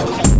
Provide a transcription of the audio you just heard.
you